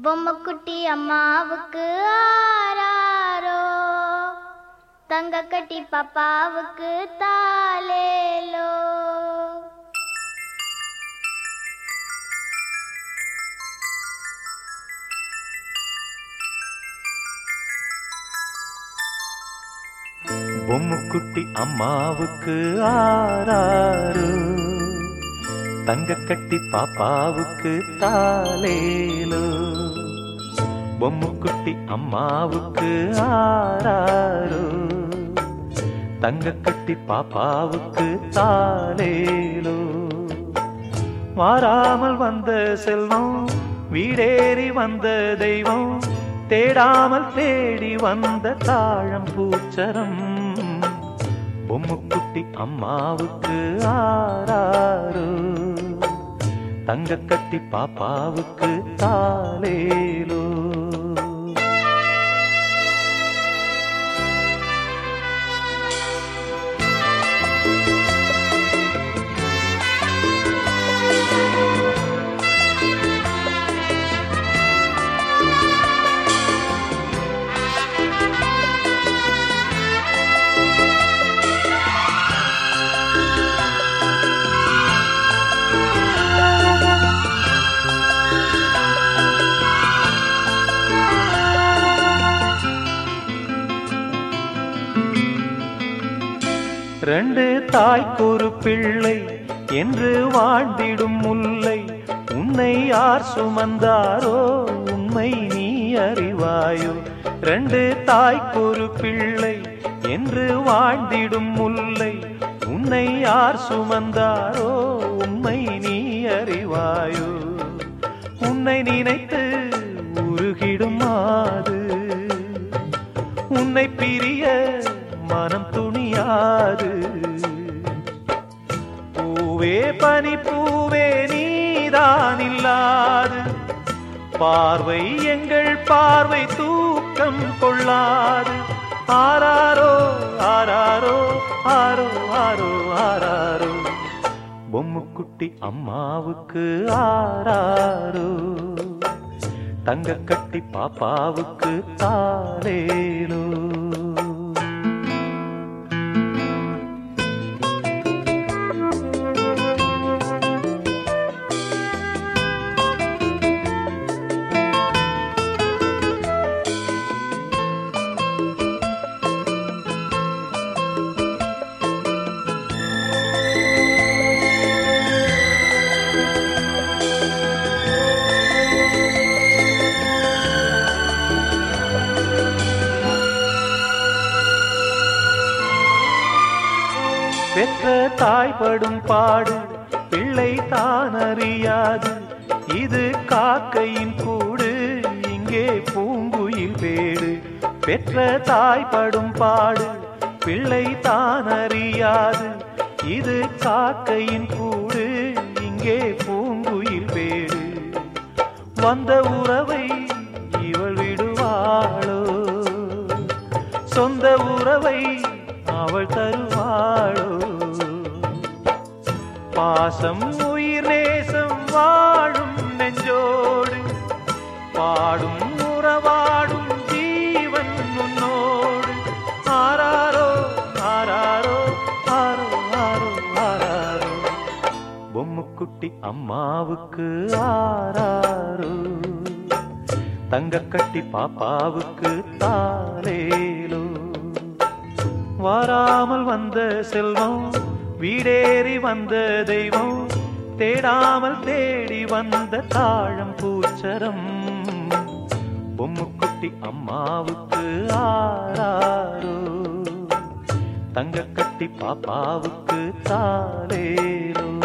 பொம்மைக்குட்டி அம்மாவுக்கு ஆராரோ தங்க கட்டி பாப்பாவுக்கு தாலேலோ பொம்முக்குட்டி அம்மாவுக்கு ஆறாறு தங்க கட்டி பாப்பாவுக்கு தாலேலோ. பொம்முக்குட்டி அம்மாவுக்கு ஆறாறு. தங்க கட்டி பாப்பாவுக்கு தாலேலோ. மாறாமல் வந்த செல்வம் வீடேறி வந்த தெய்வம் தேடாமல் தேடி வந்த தாழம் பூச்சரம். பொம்முக்குட்டி அம்மாவுக்கு ஆறாரு தங்க கட்டி பாப்பாவுக்கு தாலேலோ ரெண்டு தாய்க்கொரு பிள்ளை என்று வாழ்ந்திடும் முல்லை. உன்னை யார் சுமந்தாரோ உண்மை நீ அறிவாயோ. ரெண்டு தாய்க்கொரு பிள்ளை என்று வாழ்ந்திடும் முல்லை. உன்னை யார் சுமந்தாரோ உண்மை நீ அறிவாயோ. உன்னை நினைத்து உருகிடும் மாது உன்னை பிரிய மனம் ஆறு பூவே பனி பூவே நீதான் இல்லாது. பார்வை எங்கள் பார்வை தூக்கம் கொள்ளாது. ஆராரோ ஆராரோ ஆரோ ஆரோ ஆராரோ. பொம்முக்குட்டி அம்மாவுக்கு ஆராரோ. தங்க கட்டி பாப்பாவுக்கு தாலேலோ பெற்ற தாய்படும் பாடு பிள்ளை தான் அறியாது இது காக்கையின் கூடு இங்கே பூங்குயில் வேடு பெற்ற தாய்படும் பாடு பிள்ளை தான் அறியாது இது காக்கையின் கூடு இங்கே பூங்குயில் வேடு வந்த உறவை இவள் விடுவாளோ? சொந்த உறவை அவள் தருவாளோ பாசம் உயிர் நேசம் வாழும் நெஞ்சோடு பாடும் உறவாடும் ஜீவன் உன்னோடு ஆராரோ ஆராரோ ஆரோ ஆரோ ஆராரோ பொம்முக்குட்டி அம்மாவுக்கு ஆராரோ தங்கக்கட்டி பாப்பாவுக்கு தாரே வாராமல் வந்த செல்வம் வீடேறி வந்த தெய்வம் தேடாமல் தேடி வந்த தாழம் பூச்சரம். பொம்முக்குட்டி அம்மாவுக்கு ஆறாரோ? தங்க கட்டி பாப்பாவுக்கு தாலேலோ